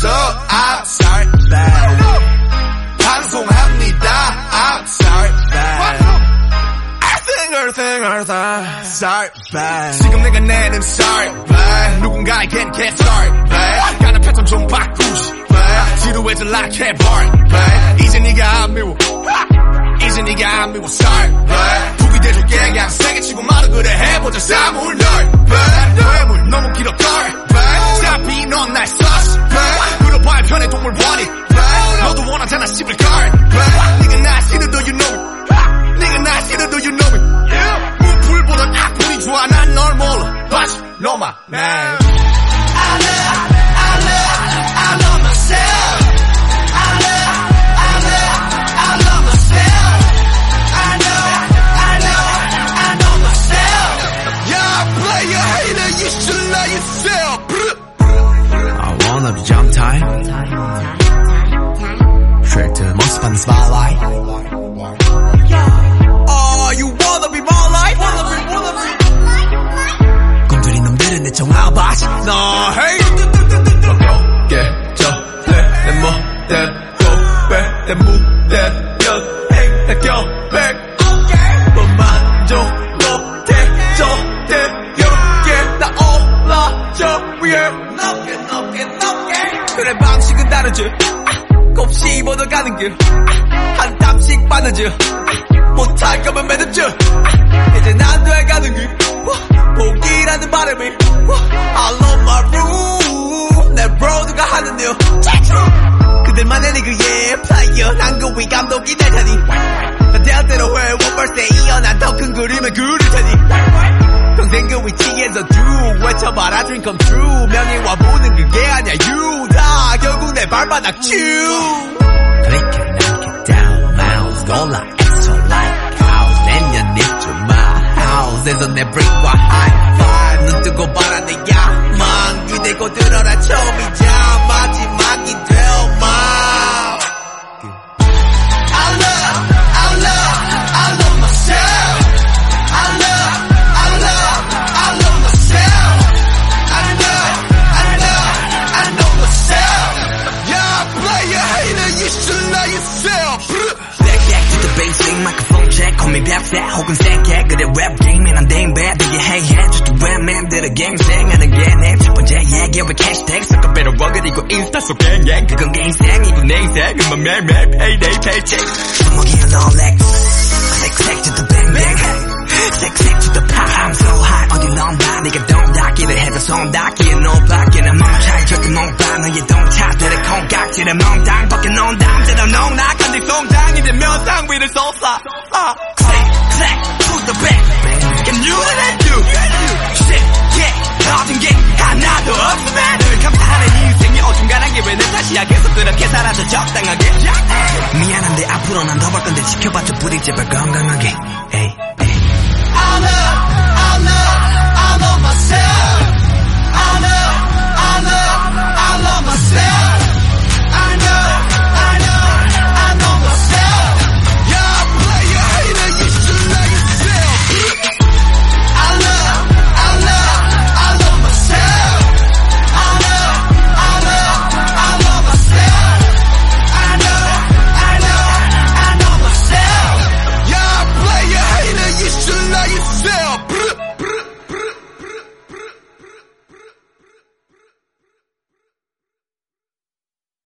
So I'm sorry bad 방송합니다 I'm sorry bad Everything, everything, sorry, bad. sorry, bad. 누군가에겐 get sorry, bad. 가는 패턴 좀 바꾸시, bad. 지루해져 like a bar, bad. 이제 네가 안 미워, 이제 네가 안 미워, sorry, bad. 부기 대줄게, 그냥 세게 치고 말을 그래 해보자, 사물 널, bad. 괴물 너무 길어, sorry. Power. I love, I love, I love myself. I love, I love, I love myself. I know, I know, I know myself. Yeah, player hater, you should love yourself. I wanna be jump time. Trick to most fun spotlight. 그래 방식은 다르지 곱씹 얻어가는 길 한 땀씩 빠르지 못할 거면 매듭지 이제 난 돼가는 길. 복이라는 바람이. I love my room. 내 브로드가 하는 일. 그들만의 리그의 플레이어 난 그 위 감독이 난 대학대로 해 원벌스에 이어 난 더 큰 그림을 그릴 테니 평생 그 위치에서 쭉 외쳐봐라 dream come true 명예와 보는 그게 아니야 you 다 결국 내 발바닥 쭉 Click it, knock it down Mouse 골라 extra like house 내년 입주 my house에서 내 brick과 high five check call me 벽세 혹은 생개 그래 랩 게임에 난 댕배 되게 해해 just the rap man들의 갱생하는 게내첫 번째 얘기 왜 캐시택 섞어 빼러 그리고 인스타 속 갱갱 그건 내 인생이고 내 인생은 매일매일 payday paycheck 손목이 놀래 색색 to the bang bang 색색 to the pop I'm so high 어디 넌다 네가 돈 닿기를 해서 손 닿기에 높았기에 난 맘을 차이 절대 못봐 너의 동차들의 콩깍지를 멍당 벗겨 놓은 담대로 농락한 뒤 송장이 되면 상 위를 솟아 the bang and you and you shit. Yeah. 모든 게 하나도 없으면 늘 감사하는 인생이 어중간하게 왜 내 탓이야 계속 그렇게 살아서 적당하게? 미안한데 앞으로 난더벌 건데 지켜봐줘 부리 제발 건강하게. 에이